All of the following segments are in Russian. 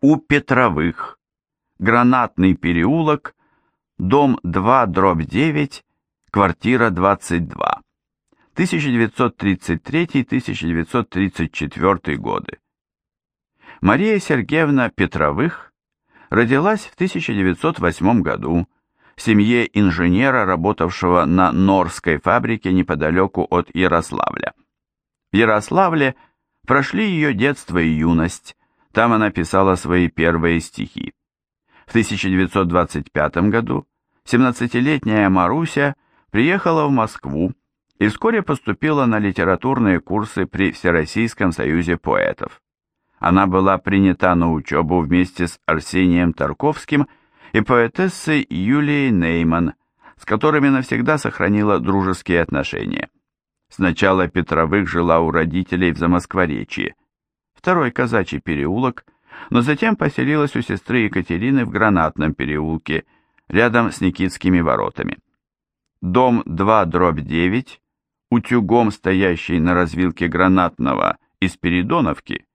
у Петровых, Гранатный переулок, дом 2, дробь 9, квартира 22, 1933-1934 годы. Мария Сергеевна Петровых родилась в 1908 году в семье инженера, работавшего на Норской фабрике неподалеку от Ярославля. В Ярославле прошли ее детство и юность, там она писала свои первые стихи. В 1925 году 17-летняя Маруся приехала в Москву и вскоре поступила на литературные курсы при Всероссийском союзе поэтов. Она была принята на учебу вместе с Арсением Тарковским и поэтессой Юлией Нейман, с которыми навсегда сохранила дружеские отношения. Сначала Петровых жила у родителей в Замоскворечье, второй казачий переулок, но затем поселилась у сестры Екатерины в Гранатном переулке, рядом с Никитскими воротами. Дом 2 дробь 9, утюгом стоящий на развилке Гранатного и Спиридоновки,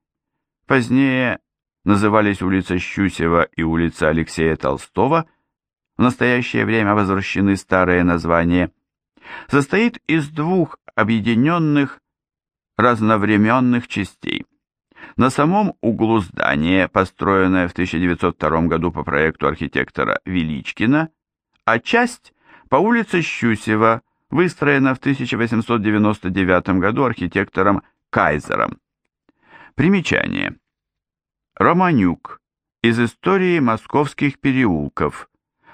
позднее назывались улица Щусева и улица Алексея Толстого, в настоящее время возвращены старые названия, состоит из двух объединенных разновременных частей. На самом углу здания, построенное в 1902 году по проекту архитектора Величкина, а часть по улице Щусева, выстроена в 1899 году архитектором Кайзером. Примечание. Романюк. Из истории московских переулков.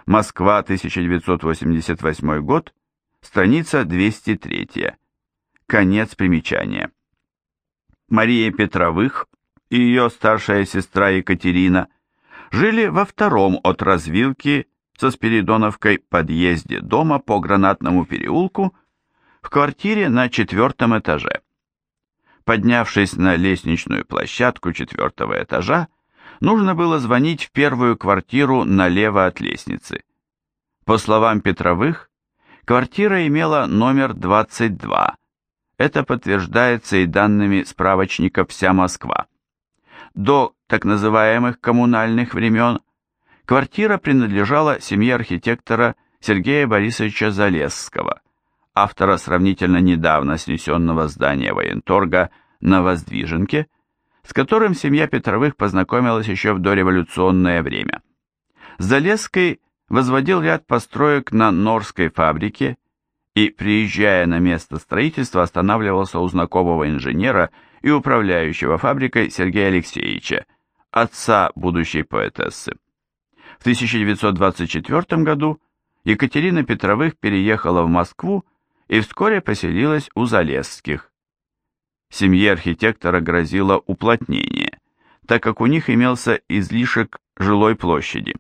Москва, 1988 год. Страница 203. Конец примечания. Мария Петровых и ее старшая сестра Екатерина жили во втором от развилки со Спиридоновкой подъезде дома по Гранатному переулку в квартире на четвертом этаже. Поднявшись на лестничную площадку четвертого этажа, нужно было звонить в первую квартиру налево от лестницы. По словам Петровых, квартира имела номер 22, это подтверждается и данными справочника «Вся Москва». До так называемых коммунальных времен квартира принадлежала семье архитектора Сергея Борисовича Залесского, автора сравнительно недавно снесенного здания военторга на Воздвиженке, с которым семья Петровых познакомилась еще в дореволюционное время. Залесский возводил ряд построек на Норской фабрике и, приезжая на место строительства, останавливался у знакомого инженера и управляющего фабрикой Сергея Алексеевича, отца будущей поэтессы. В 1924 году Екатерина Петровых переехала в Москву и вскоре поселилась у Залесских. Семье архитектора грозило уплотнение, так как у них имелся излишек жилой площади.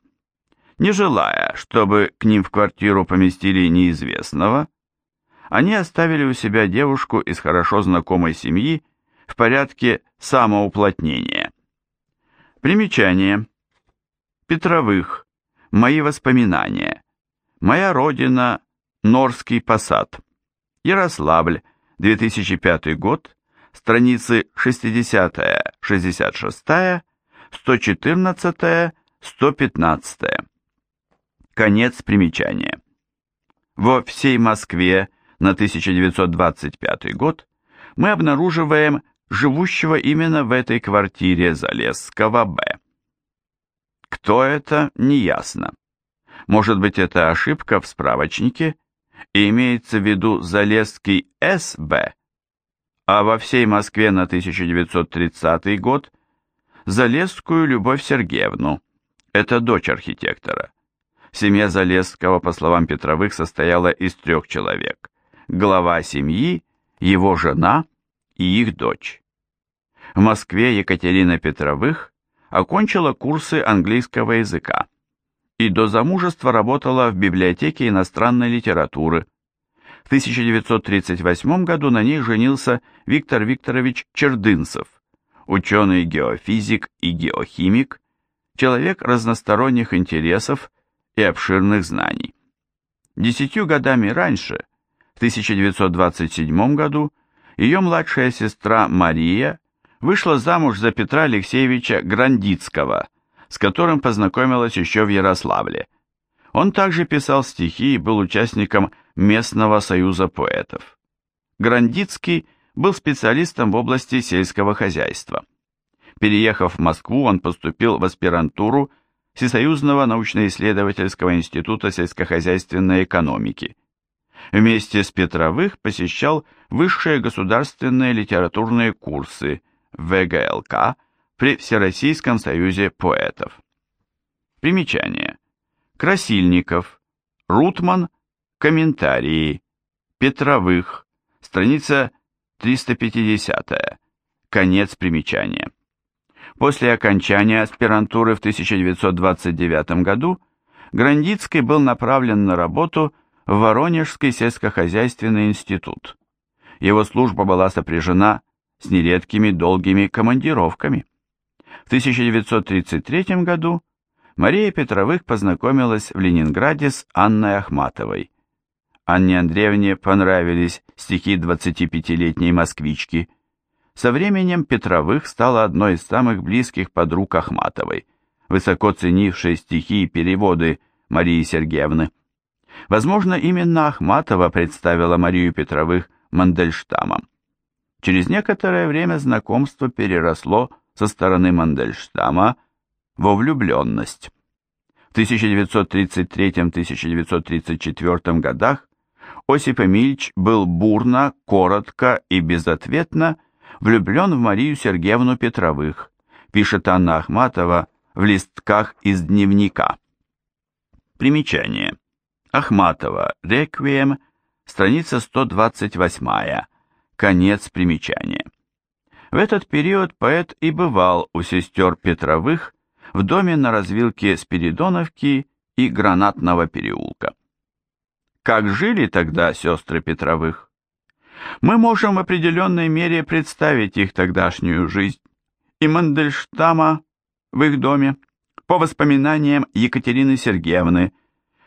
Не желая, чтобы к ним в квартиру поместили неизвестного, они оставили у себя девушку из хорошо знакомой семьи в порядке самоуплотнения. Примечание. Петровых. Мои воспоминания. Моя родина. Норский посад. Ярославль. 2005 год. Страницы 60-66, 114, 115. Конец примечания. Во всей Москве на 1925 год, мы обнаруживаем живущего именно в этой квартире Залесского Б. Кто это, неясно. Может быть, это ошибка в справочнике, и имеется в виду Залесский СБ, а во всей Москве на 1930 год Залесскую Любовь Сергеевну, это дочь архитектора. Семья Залесского, по словам Петровых, состояла из трех человек глава семьи, его жена и их дочь. В Москве Екатерина Петровых окончила курсы английского языка и до замужества работала в библиотеке иностранной литературы. В 1938 году на ней женился Виктор Викторович Чердынцев, ученый-геофизик и геохимик, человек разносторонних интересов и обширных знаний. Десятью годами раньше 1927 году ее младшая сестра Мария вышла замуж за Петра Алексеевича Грандицкого, с которым познакомилась еще в Ярославле. Он также писал стихи и был участником местного союза поэтов. Грандицкий был специалистом в области сельского хозяйства. Переехав в Москву, он поступил в аспирантуру Всесоюзного научно-исследовательского института сельскохозяйственной экономики. Вместе с Петровых посещал высшие государственные литературные курсы ВГЛК при Всероссийском союзе поэтов. Примечание. Красильников, Рутман, комментарии, Петровых, страница 350, конец примечания. После окончания аспирантуры в 1929 году Грандицкий был направлен на работу в Воронежский сельскохозяйственный институт. Его служба была сопряжена с нередкими долгими командировками. В 1933 году Мария Петровых познакомилась в Ленинграде с Анной Ахматовой. Анне Андреевне понравились стихи 25-летней москвички – со временем Петровых стала одной из самых близких подруг Ахматовой, высоко ценившей стихи и переводы Марии Сергеевны. Возможно, именно Ахматова представила Марию Петровых Мандельштамом. Через некоторое время знакомство переросло со стороны Мандельштама во влюбленность. В 1933-1934 годах Осип Эмильч был бурно, коротко и безответно влюблен в Марию Сергеевну Петровых, пишет Анна Ахматова в листках из дневника. Примечание. Ахматова, Реквием, страница 128, конец примечания. В этот период поэт и бывал у сестер Петровых в доме на развилке Спиридоновки и Гранатного переулка. Как жили тогда сестры Петровых? Мы можем в определенной мере представить их тогдашнюю жизнь. И Мандельштама в их доме, по воспоминаниям Екатерины Сергеевны,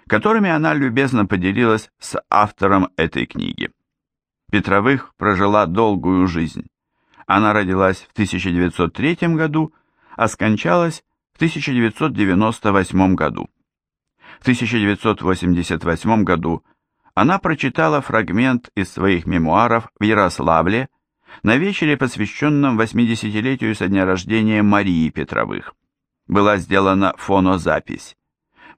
которыми она любезно поделилась с автором этой книги. Петровых прожила долгую жизнь. Она родилась в 1903 году, а скончалась в 1998 году. В 1988 году она прочитала фрагмент из своих мемуаров в Ярославле на вечере, посвященном 80-летию со дня рождения Марии Петровых. Была сделана фонозапись.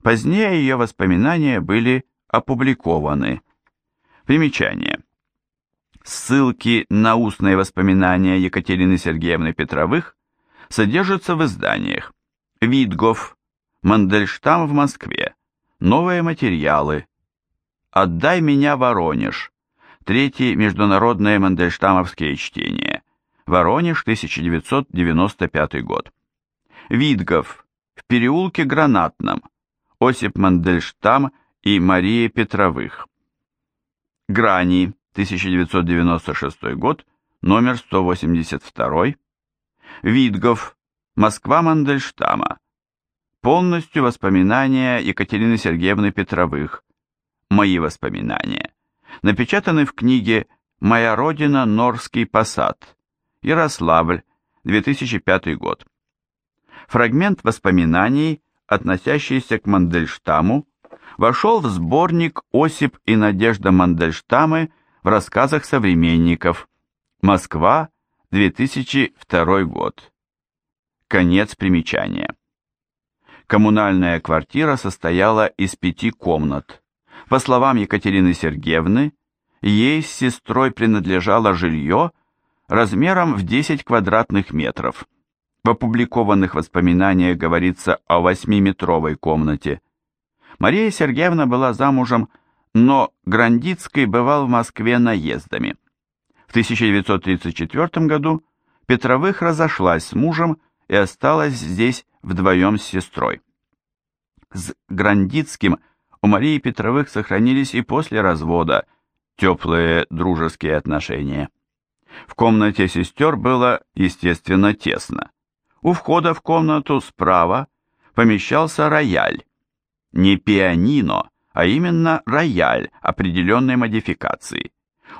Позднее ее воспоминания были опубликованы. Примечание. Ссылки на устные воспоминания Екатерины Сергеевны Петровых содержатся в изданиях Видгов, Мандельштам в Москве, Новые материалы, «Отдай меня, Воронеж». Третье международное мандельштамовское чтение. Воронеж, 1995 год. Видгов. В переулке Гранатном. Осип Мандельштам и Мария Петровых. Грани, 1996 год, номер 182. Видгов. Москва Мандельштама. Полностью воспоминания Екатерины Сергеевны Петровых. Мои воспоминания напечатаны в книге «Моя родина. Норский посад». Ярославль, 2005 год. Фрагмент воспоминаний, относящийся к Мандельштаму, вошел в сборник «Осип и Надежда Мандельштамы» в рассказах современников. Москва, 2002 год. Конец примечания. Коммунальная квартира состояла из пяти комнат. По словам Екатерины Сергеевны, ей с сестрой принадлежало жилье размером в 10 квадратных метров. В опубликованных воспоминаниях говорится о восьмиметровой комнате. Мария Сергеевна была замужем, но Грандицкий бывал в Москве наездами. В 1934 году Петровых разошлась с мужем и осталась здесь вдвоем с сестрой. С Грандицким – у Марии Петровых сохранились и после развода теплые дружеские отношения. В комнате сестер было, естественно, тесно. У входа в комнату справа помещался рояль. Не пианино, а именно рояль определенной модификации.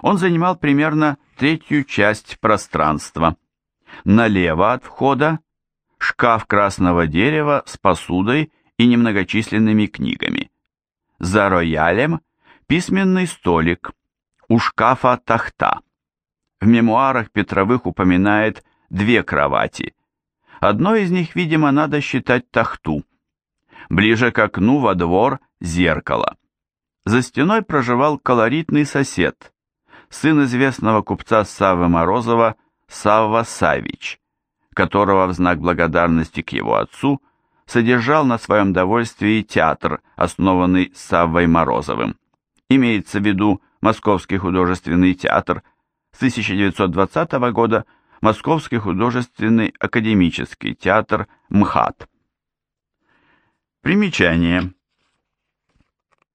Он занимал примерно третью часть пространства. Налево от входа шкаф красного дерева с посудой и немногочисленными книгами. За роялем письменный столик, у шкафа тахта. В мемуарах Петровых упоминает две кровати. Одной из них, видимо, надо считать тахту. Ближе к окну во двор зеркало. За стеной проживал колоритный сосед, сын известного купца Саввы Морозова Савва Савич, которого в знак благодарности к его отцу содержал на своем довольствии театр, основанный Саввой Морозовым. Имеется в виду Московский художественный театр с 1920 года Московский художественный академический театр МХАТ. Примечание.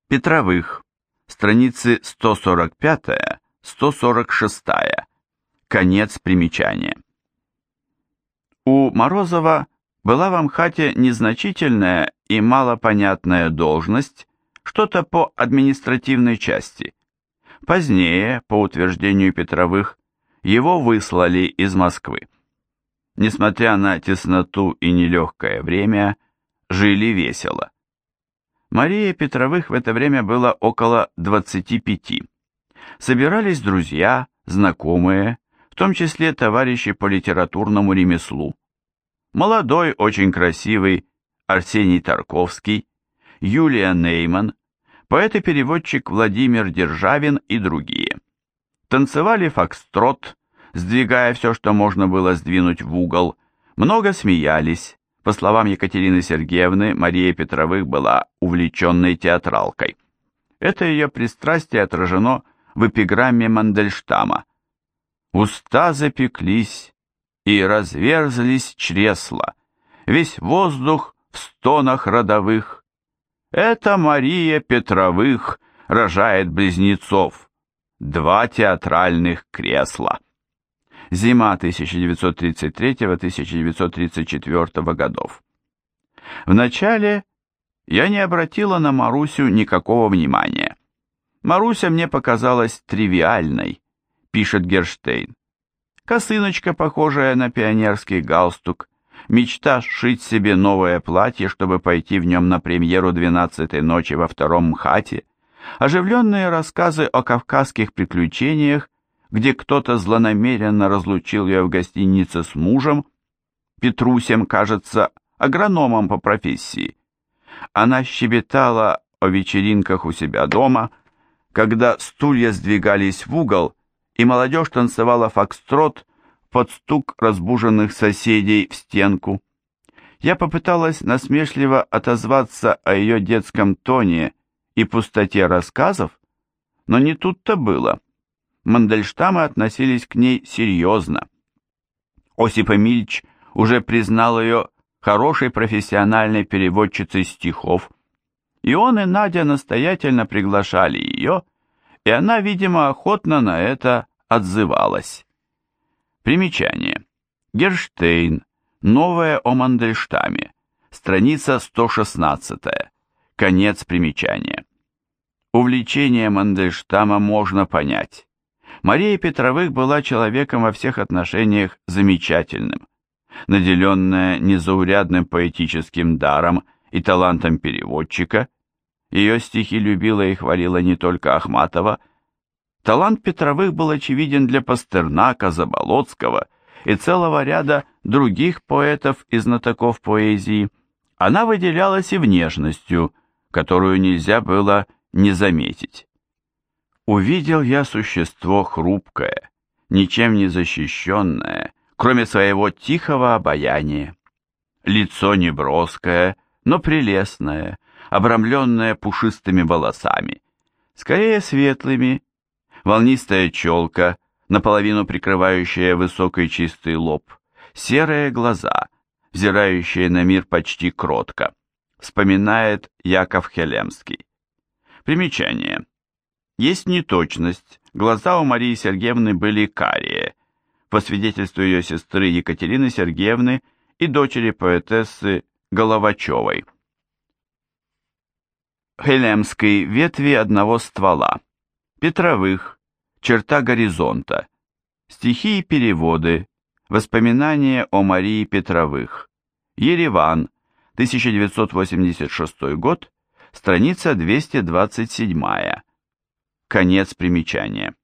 Петровых. Страницы 145-146. Конец примечания. У Морозова была в МХАТе незначительная и малопонятная должность, что-то по административной части. Позднее, по утверждению Петровых, его выслали из Москвы. Несмотря на тесноту и нелегкое время, жили весело. Мария Петровых в это время было около 25. Собирались друзья, знакомые, в том числе товарищи по литературному ремеслу. Молодой, очень красивый Арсений Тарковский, Юлия Нейман, поэт и переводчик Владимир Державин и другие. Танцевали фокстрот, сдвигая все, что можно было сдвинуть в угол, много смеялись, по словам Екатерины Сергеевны, Мария Петровых была увлеченной театралкой. Это ее пристрастие отражено в эпиграмме Мандельштама. «Уста запеклись, и разверзлись чресла, весь воздух в стонах родовых. Это Мария Петровых рожает близнецов, два театральных кресла» зима 1933-1934 годов. Вначале я не обратила на Марусю никакого внимания. Маруся мне показалась тривиальной, пишет Герштейн. Косыночка, похожая на пионерский галстук, мечта сшить себе новое платье, чтобы пойти в нем на премьеру «Двенадцатой ночи» во втором МХАТе, оживленные рассказы о кавказских приключениях где кто-то злонамеренно разлучил ее в гостинице с мужем, Петрусем, кажется, агрономом по профессии. Она щебетала о вечеринках у себя дома, когда стулья сдвигались в угол, и молодежь танцевала фокстрот под стук разбуженных соседей в стенку. Я попыталась насмешливо отозваться о ее детском тоне и пустоте рассказов, но не тут-то было. Мандельштамы относились к ней серьезно. Осип Эмильч уже признал ее хорошей профессиональной переводчицей стихов, и он и Надя настоятельно приглашали ее, и она, видимо, охотно на это отзывалась. Примечание. Герштейн. Новое о Мандельштаме. Страница 116. Конец примечания. Увлечение Мандельштама можно понять. Мария Петровых была человеком во всех отношениях замечательным. Наделенная незаурядным поэтическим даром и талантом переводчика, ее стихи любила и хвалила не только Ахматова, талант Петровых был очевиден для Пастернака, Заболоцкого и целого ряда других поэтов и знатоков поэзии. Она выделялась и внешностью, которую нельзя было не заметить. Увидел я существо хрупкое, ничем не защищенное, кроме своего тихого обаяния. Лицо неброское, но прелестное, обрамленное пушистыми волосами, скорее светлыми, волнистая челка, наполовину прикрывающая высокий чистый лоб, серые глаза, взирающие на мир почти кротко, вспоминает Яков Хелемский. Примечание. Есть неточность. Глаза у Марии Сергеевны были карие. По свидетельству ее сестры Екатерины Сергеевны и дочери поэтессы Головачевой. Хелемской ветви одного ствола. Петровых. Черта горизонта. Стихи и переводы. Воспоминания о Марии Петровых. Ереван, 1986 год, страница 227. Конец примечания.